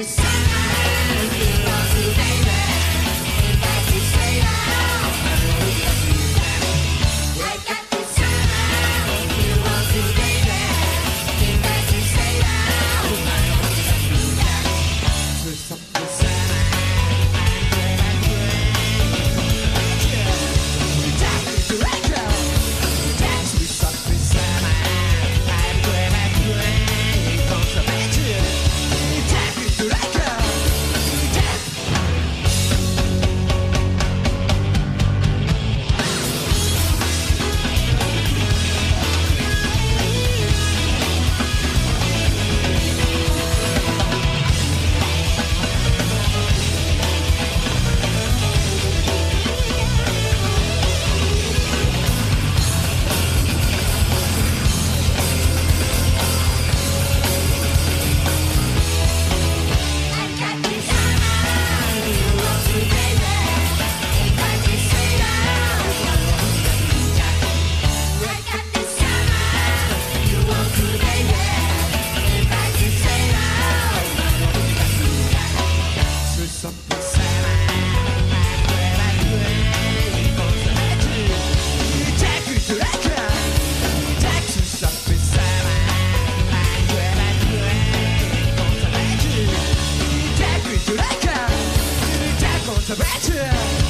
summer to better.